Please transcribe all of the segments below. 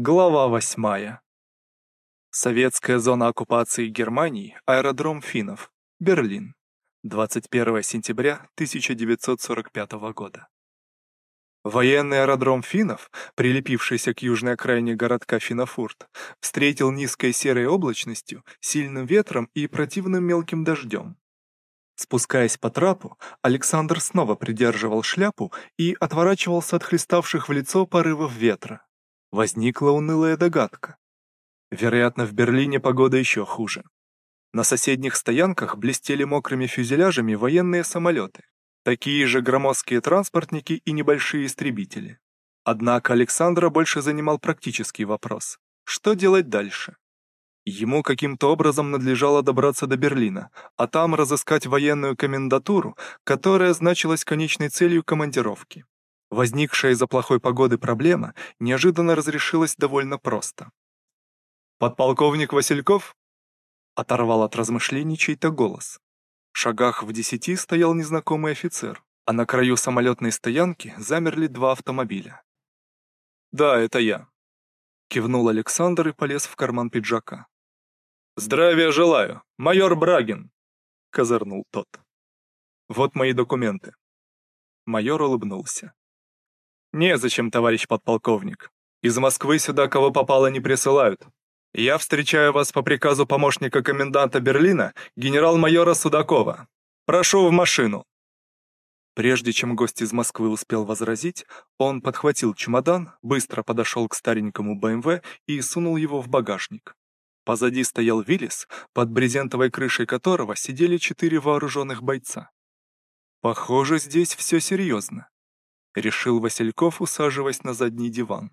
Глава восьмая. Советская зона оккупации Германии, аэродром Финнов, Берлин. 21 сентября 1945 года. Военный аэродром Финнов, прилепившийся к южной окраине городка Финофурт, встретил низкой серой облачностью, сильным ветром и противным мелким дождем. Спускаясь по трапу, Александр снова придерживал шляпу и отворачивался от хлеставших в лицо порывов ветра. Возникла унылая догадка. Вероятно, в Берлине погода еще хуже. На соседних стоянках блестели мокрыми фюзеляжами военные самолеты, такие же громоздкие транспортники и небольшие истребители. Однако Александра больше занимал практический вопрос. Что делать дальше? Ему каким-то образом надлежало добраться до Берлина, а там разыскать военную комендатуру, которая значилась конечной целью командировки. Возникшая из-за плохой погоды проблема неожиданно разрешилась довольно просто. «Подполковник Васильков?» Оторвал от размышлений чей-то голос. В шагах в десяти стоял незнакомый офицер, а на краю самолетной стоянки замерли два автомобиля. «Да, это я», — кивнул Александр и полез в карман пиджака. «Здравия желаю, майор Брагин!» — козырнул тот. «Вот мои документы». Майор улыбнулся. «Незачем, товарищ подполковник. Из Москвы сюда кого попало не присылают. Я встречаю вас по приказу помощника коменданта Берлина, генерал-майора Судакова. Прошу в машину». Прежде чем гость из Москвы успел возразить, он подхватил чемодан, быстро подошел к старенькому БМВ и сунул его в багажник. Позади стоял Виллис, под брезентовой крышей которого сидели четыре вооруженных бойца. «Похоже, здесь все серьезно», — решил Васильков, усаживаясь на задний диван.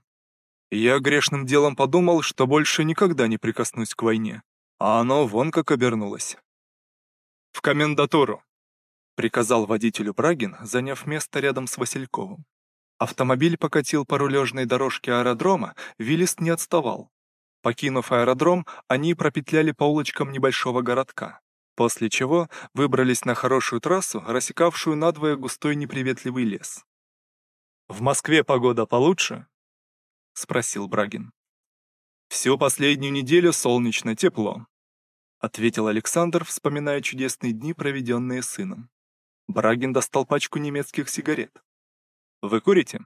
«Я грешным делом подумал, что больше никогда не прикоснусь к войне, а оно вон как обернулось». «В комендатуру», — приказал водителю Брагин, заняв место рядом с Васильковым. Автомобиль покатил по рулежной дорожке аэродрома, Виллис не отставал. Покинув аэродром, они пропетляли по улочкам небольшого городка, после чего выбрались на хорошую трассу, рассекавшую надвое густой неприветливый лес. «В Москве погода получше?» — спросил Брагин. «Всю последнюю неделю солнечно, тепло», — ответил Александр, вспоминая чудесные дни, проведенные сыном. Брагин достал пачку немецких сигарет. «Вы курите?»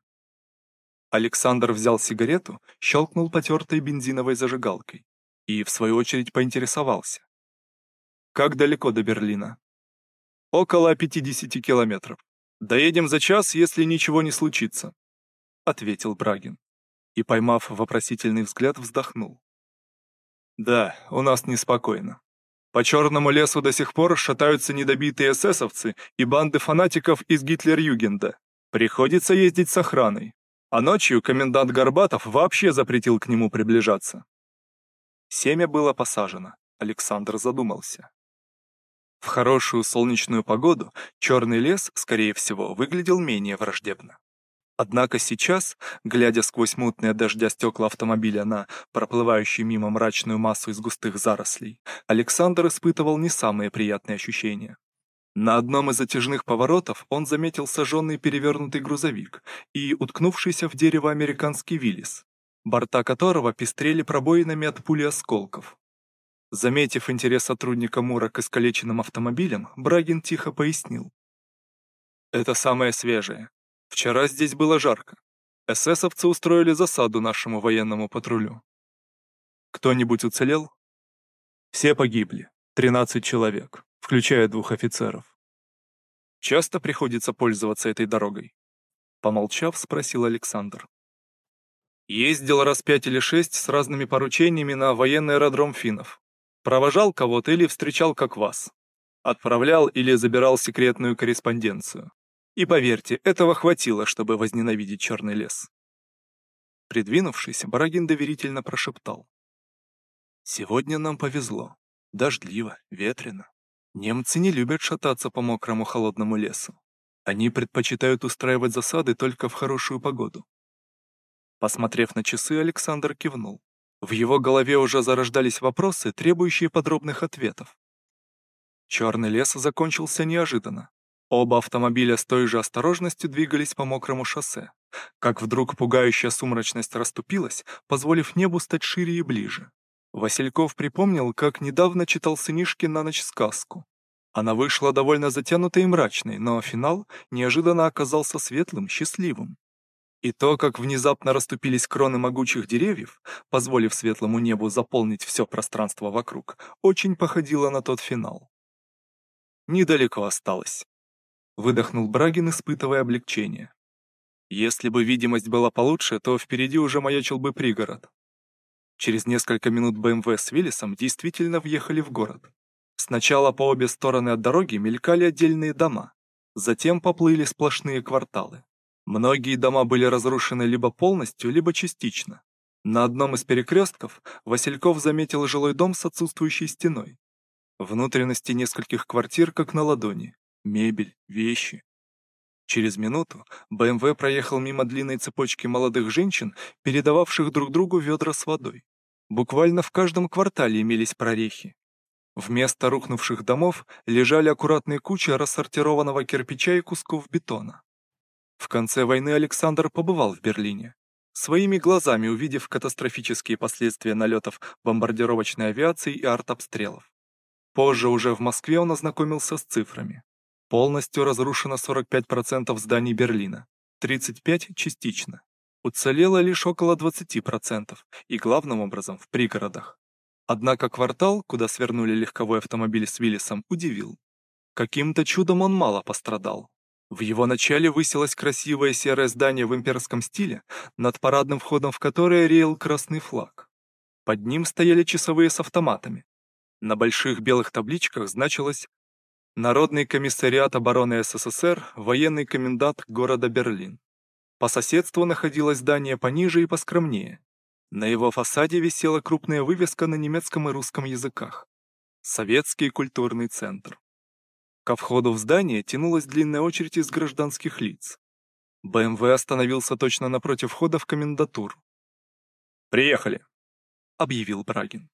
Александр взял сигарету, щелкнул потертой бензиновой зажигалкой и, в свою очередь, поинтересовался. «Как далеко до Берлина?» «Около 50 километров. Доедем за час, если ничего не случится», — ответил Брагин. И, поймав вопросительный взгляд, вздохнул. «Да, у нас неспокойно. По черному лесу до сих пор шатаются недобитые эсэсовцы и банды фанатиков из Гитлер-Югенда. Приходится ездить с охраной, а ночью комендант Горбатов вообще запретил к нему приближаться. Семя было посажено, Александр задумался. В хорошую солнечную погоду черный лес, скорее всего, выглядел менее враждебно. Однако сейчас, глядя сквозь мутные дождя стекла автомобиля на проплывающую мимо мрачную массу из густых зарослей, Александр испытывал не самые приятные ощущения. На одном из затяжных поворотов он заметил сожженный перевернутый грузовик и уткнувшийся в дерево американский Виллис, борта которого пестрели пробоинами от пули осколков. Заметив интерес сотрудника Мура к искалеченным автомобилям, Брагин тихо пояснил. «Это самое свежее. Вчера здесь было жарко. Эсэсовцы устроили засаду нашему военному патрулю. Кто-нибудь уцелел? Все погибли. 13 человек включая двух офицеров. Часто приходится пользоваться этой дорогой? Помолчав, спросил Александр. Ездил раз пять или шесть с разными поручениями на военный аэродром финнов. Провожал кого-то или встречал как вас. Отправлял или забирал секретную корреспонденцию. И поверьте, этого хватило, чтобы возненавидеть черный лес. Придвинувшись, Барагин доверительно прошептал. «Сегодня нам повезло. Дождливо, ветрено. Немцы не любят шататься по мокрому холодному лесу. Они предпочитают устраивать засады только в хорошую погоду. Посмотрев на часы, Александр кивнул. В его голове уже зарождались вопросы, требующие подробных ответов. Черный лес закончился неожиданно. Оба автомобиля с той же осторожностью двигались по мокрому шоссе, как вдруг пугающая сумрачность расступилась, позволив небу стать шире и ближе. Васильков припомнил, как недавно читал сынишке на ночь сказку. Она вышла довольно затянутой и мрачной, но финал неожиданно оказался светлым, счастливым. И то, как внезапно расступились кроны могучих деревьев, позволив светлому небу заполнить все пространство вокруг, очень походило на тот финал. Недалеко осталось. Выдохнул Брагин, испытывая облегчение. Если бы видимость была получше, то впереди уже маячил бы пригород. Через несколько минут БМВ с Виллисом действительно въехали в город. Сначала по обе стороны от дороги мелькали отдельные дома, затем поплыли сплошные кварталы. Многие дома были разрушены либо полностью, либо частично. На одном из перекрестков Васильков заметил жилой дом с отсутствующей стеной. Внутренности нескольких квартир как на ладони. Мебель, вещи. Через минуту БМВ проехал мимо длинной цепочки молодых женщин, передававших друг другу ведра с водой. Буквально в каждом квартале имелись прорехи. Вместо рухнувших домов лежали аккуратные кучи рассортированного кирпича и кусков бетона. В конце войны Александр побывал в Берлине. Своими глазами увидев катастрофические последствия налетов бомбардировочной авиации и артобстрелов. Позже уже в Москве он ознакомился с цифрами. Полностью разрушено 45% зданий Берлина, 35% частично. Уцелело лишь около 20%, и главным образом в пригородах. Однако квартал, куда свернули легковой автомобиль с Виллисом, удивил. Каким-то чудом он мало пострадал. В его начале высилось красивое серое здание в имперском стиле, над парадным входом в которое реял красный флаг. Под ним стояли часовые с автоматами. На больших белых табличках значилось «Народный комиссариат обороны СССР, военный комендант города Берлин». По соседству находилось здание пониже и поскромнее. На его фасаде висела крупная вывеска на немецком и русском языках. Советский культурный центр. Ко входу в здание тянулась длинная очередь из гражданских лиц. БМВ остановился точно напротив входа в комендатуру. «Приехали», — объявил Брагин.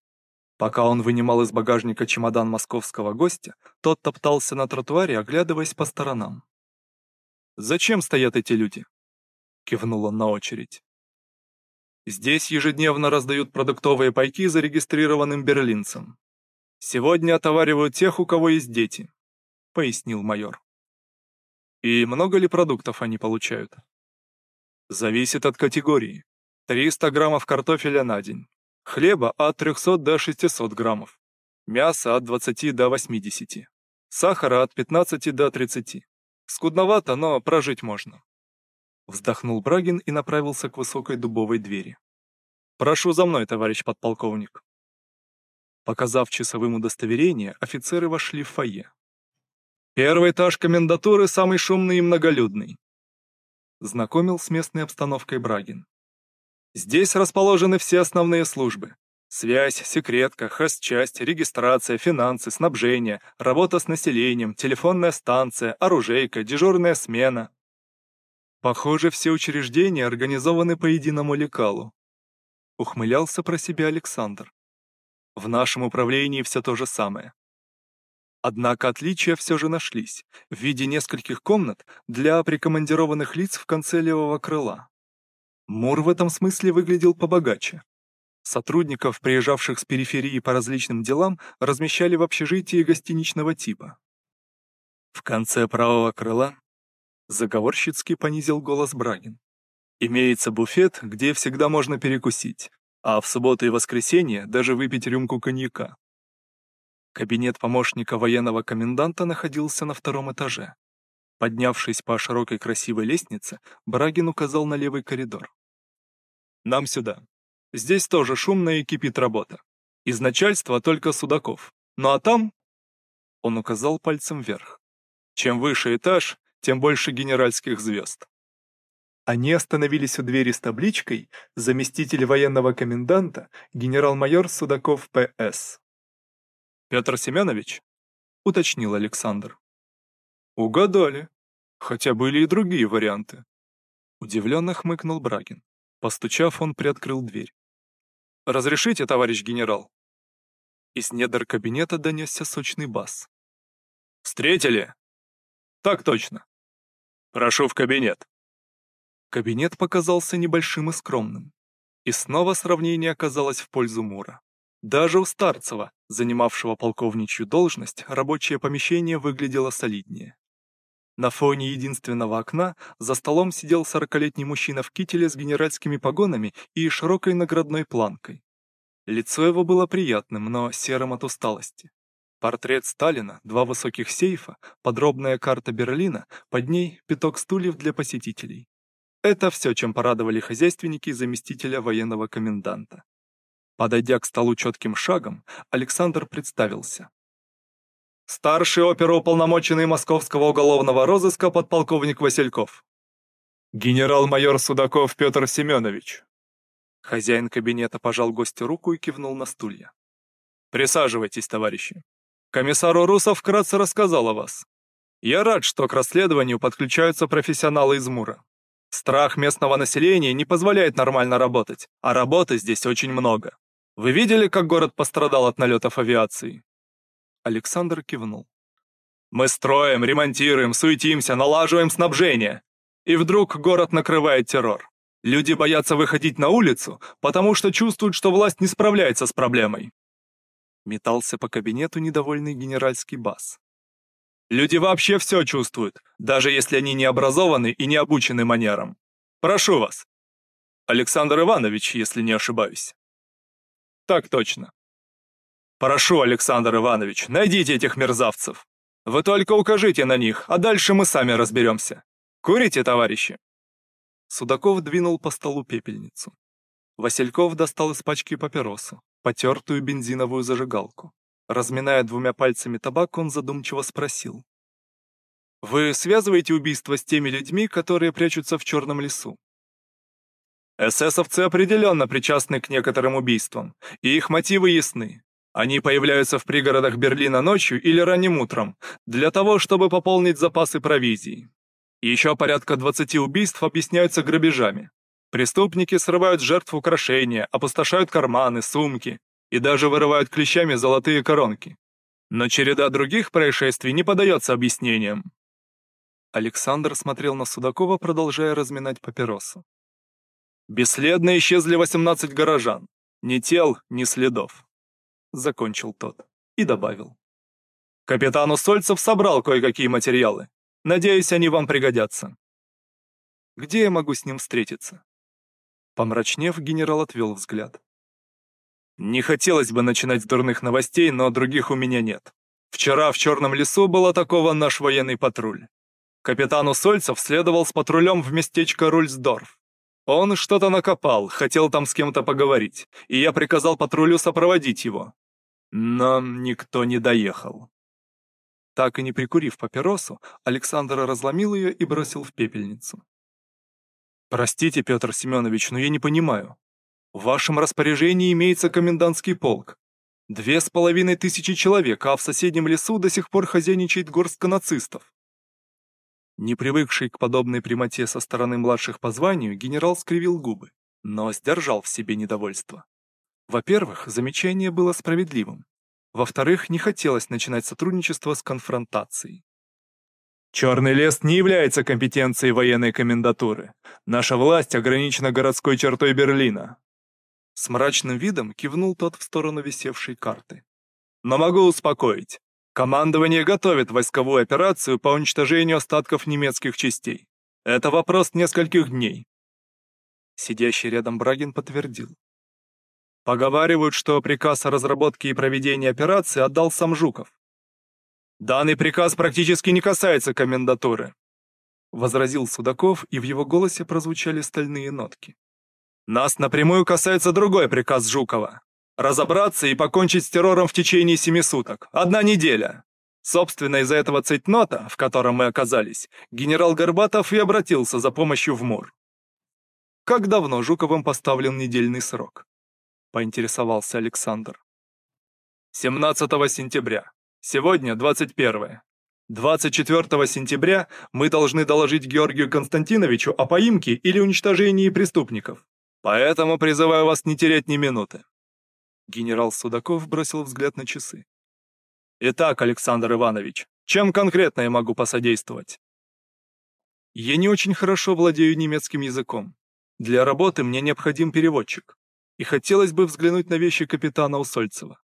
Пока он вынимал из багажника чемодан московского гостя, тот топтался на тротуаре, оглядываясь по сторонам. «Зачем стоят эти люди?» — кивнул он на очередь. «Здесь ежедневно раздают продуктовые пайки зарегистрированным берлинцам. Сегодня отоваривают тех, у кого есть дети пояснил майор. И много ли продуктов они получают? Зависит от категории. 300 граммов картофеля на день. Хлеба от 300 до 600 граммов. Мяса от 20 до 80. Сахара от 15 до 30. Скудновато, но прожить можно. Вздохнул Брагин и направился к высокой дубовой двери. «Прошу за мной, товарищ подполковник». Показав часовым удостоверение, офицеры вошли в фойе. Первый этаж комендатуры самый шумный и многолюдный. Знакомил с местной обстановкой Брагин. Здесь расположены все основные службы. Связь, секретка, хозчасть, регистрация, финансы, снабжение, работа с населением, телефонная станция, оружейка, дежурная смена. Похоже, все учреждения организованы по единому лекалу. Ухмылялся про себя Александр. В нашем управлении все то же самое. Однако отличия все же нашлись в виде нескольких комнат для прикомандированных лиц в конце левого крыла. Мур в этом смысле выглядел побогаче. Сотрудников, приезжавших с периферии по различным делам, размещали в общежитии гостиничного типа. В конце правого крыла заговорщицки понизил голос Брагин. Имеется буфет, где всегда можно перекусить, а в субботу и воскресенье даже выпить рюмку коньяка. Кабинет помощника военного коменданта находился на втором этаже. Поднявшись по широкой красивой лестнице, Брагин указал на левый коридор. «Нам сюда. Здесь тоже шумно и кипит работа. Из начальства только Судаков. Ну а там...» Он указал пальцем вверх. «Чем выше этаж, тем больше генеральских звезд». Они остановились у двери с табличкой «Заместитель военного коменданта, генерал-майор Судаков П.С.» Петр Семенович?» — уточнил Александр. «Угадали. Хотя были и другие варианты». Удивленно хмыкнул Брагин. Постучав, он приоткрыл дверь. «Разрешите, товарищ генерал?» Из недр кабинета донесся сочный бас. «Встретили?» «Так точно. Прошу в кабинет». Кабинет показался небольшим и скромным. И снова сравнение оказалось в пользу Мура. Даже у Старцева, занимавшего полковничью должность, рабочее помещение выглядело солиднее. На фоне единственного окна за столом сидел сорокалетний мужчина в кителе с генеральскими погонами и широкой наградной планкой. Лицо его было приятным, но серым от усталости. Портрет Сталина, два высоких сейфа, подробная карта Берлина, под ней пяток стульев для посетителей. Это все, чем порадовали хозяйственники заместителя военного коменданта. Подойдя к столу четким шагом, Александр представился. Старший оперуполномоченный Московского уголовного розыска подполковник Васильков. Генерал-майор Судаков Петр Семенович. Хозяин кабинета пожал гостю руку и кивнул на стулья. Присаживайтесь, товарищи. Комиссар Урусов вкратце рассказал о вас. Я рад, что к расследованию подключаются профессионалы из Мура. Страх местного населения не позволяет нормально работать, а работы здесь очень много. Вы видели, как город пострадал от налетов авиации?» Александр кивнул. «Мы строим, ремонтируем, суетимся, налаживаем снабжение. И вдруг город накрывает террор. Люди боятся выходить на улицу, потому что чувствуют, что власть не справляется с проблемой». Метался по кабинету недовольный генеральский бас. Люди вообще все чувствуют, даже если они не образованы и не обучены манерам. Прошу вас. Александр Иванович, если не ошибаюсь. Так точно. Прошу, Александр Иванович, найдите этих мерзавцев. Вы только укажите на них, а дальше мы сами разберемся. Курите, товарищи?» Судаков двинул по столу пепельницу. Васильков достал из пачки папиросу, потертую бензиновую зажигалку. Разминая двумя пальцами табак, он задумчиво спросил. «Вы связываете убийство с теми людьми, которые прячутся в черном лесу?» Эсэсовцы определенно причастны к некоторым убийствам, и их мотивы ясны. Они появляются в пригородах Берлина ночью или ранним утром, для того, чтобы пополнить запасы провизии. Еще порядка 20 убийств объясняются грабежами. Преступники срывают жертв украшения, опустошают карманы, сумки и даже вырывают клещами золотые коронки. Но череда других происшествий не подается объяснениям. Александр смотрел на Судакова, продолжая разминать папиросу. Бесследно исчезли 18 горожан. Ни тел, ни следов. Закончил тот. И добавил. Капитан Усольцев собрал кое-какие материалы. Надеюсь, они вам пригодятся. Где я могу с ним встретиться? Помрачнев, генерал отвел взгляд. Не хотелось бы начинать с дурных новостей, но других у меня нет. Вчера в Черном лесу был атакован наш военный патруль. Капитан Усольцев следовал с патрулем в местечко Рульсдорф. Он что-то накопал, хотел там с кем-то поговорить, и я приказал патрулю сопроводить его. Но никто не доехал. Так и не прикурив папиросу, Александр разломил ее и бросил в пепельницу. «Простите, Петр Семенович, но я не понимаю. В вашем распоряжении имеется комендантский полк. Две с половиной тысячи человек, а в соседнем лесу до сих пор хозяйничает горстка нацистов. Не привыкший к подобной прямоте со стороны младших по званию, генерал скривил губы, но сдержал в себе недовольство. Во-первых, замечание было справедливым. Во-вторых, не хотелось начинать сотрудничество с конфронтацией. Черный лес не является компетенцией военной комендатуры. Наша власть ограничена городской чертой Берлина. С мрачным видом кивнул тот в сторону висевшей карты. Но могу успокоить. Командование готовит войсковую операцию по уничтожению остатков немецких частей. Это вопрос нескольких дней. Сидящий рядом Брагин подтвердил. Поговаривают, что приказ о разработке и проведении операции отдал сам Жуков. Данный приказ практически не касается комендатуры, возразил Судаков, и в его голосе прозвучали стальные нотки. Нас напрямую касается другой приказ Жукова Разобраться и покончить с террором в течение семи суток. Одна неделя. Собственно, из-за этого цейтнота, в котором мы оказались, генерал Горбатов и обратился за помощью в МУР. Как давно Жуковым поставлен недельный срок? Поинтересовался Александр. 17 сентября. Сегодня 21. 24 сентября мы должны доложить Георгию Константиновичу о поимке или уничтожении преступников. Поэтому призываю вас не терять ни минуты. Генерал Судаков бросил взгляд на часы. «Итак, Александр Иванович, чем конкретно я могу посодействовать?» Я не очень хорошо владею немецким языком. Для работы мне необходим переводчик. И хотелось бы взглянуть на вещи капитана Усольцева.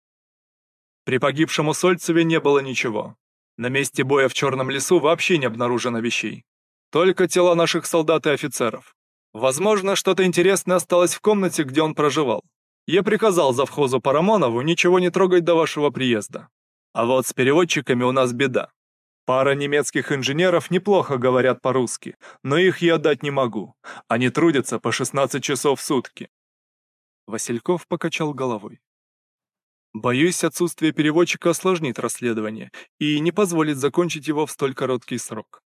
При погибшем Усольцеве не было ничего. На месте боя в Черном лесу вообще не обнаружено вещей. Только тела наших солдат и офицеров. Возможно, что-то интересное осталось в комнате, где он проживал. Я приказал завхозу Парамонову ничего не трогать до вашего приезда. А вот с переводчиками у нас беда. Пара немецких инженеров неплохо говорят по-русски, но их я отдать не могу. Они трудятся по 16 часов в сутки. Васильков покачал головой. Боюсь, отсутствие переводчика осложнит расследование и не позволит закончить его в столь короткий срок.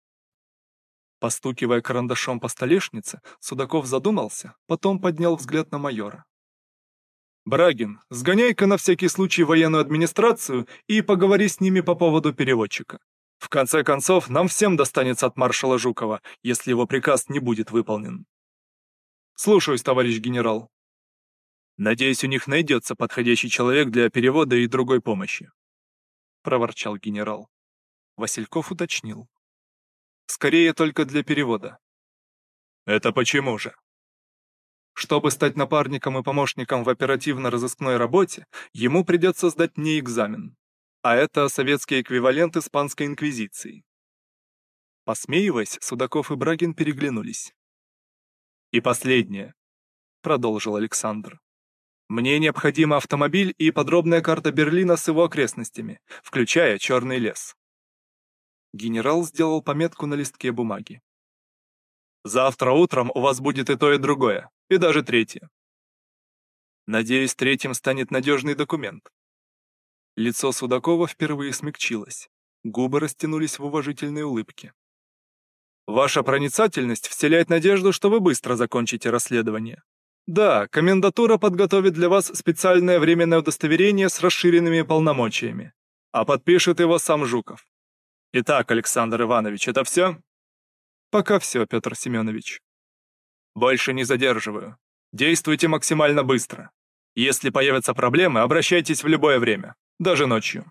Постукивая карандашом по столешнице, Судаков задумался, потом поднял взгляд на майора. «Брагин, сгоняй-ка на всякий случай военную администрацию и поговори с ними по поводу переводчика. В конце концов, нам всем достанется от маршала Жукова, если его приказ не будет выполнен». «Слушаюсь, товарищ генерал». «Надеюсь, у них найдется подходящий человек для перевода и другой помощи», — проворчал генерал. Васильков уточнил. Скорее только для перевода. Это почему же? Чтобы стать напарником и помощником в оперативно-розыскной работе, ему придется сдать не экзамен, а это советский эквивалент Испанской Инквизиции. Посмеиваясь, Судаков и Брагин переглянулись. «И последнее», — продолжил Александр. «Мне необходим автомобиль и подробная карта Берлина с его окрестностями, включая Черный лес». Генерал сделал пометку на листке бумаги. «Завтра утром у вас будет и то, и другое, и даже третье. Надеюсь, третьим станет надежный документ». Лицо Судакова впервые смягчилось, губы растянулись в уважительной улыбке. «Ваша проницательность вселяет надежду, что вы быстро закончите расследование. Да, комендатура подготовит для вас специальное временное удостоверение с расширенными полномочиями, а подпишет его сам Жуков. Итак, Александр Иванович, это все? Пока все, Петр Семенович. Больше не задерживаю. Действуйте максимально быстро. Если появятся проблемы, обращайтесь в любое время, даже ночью.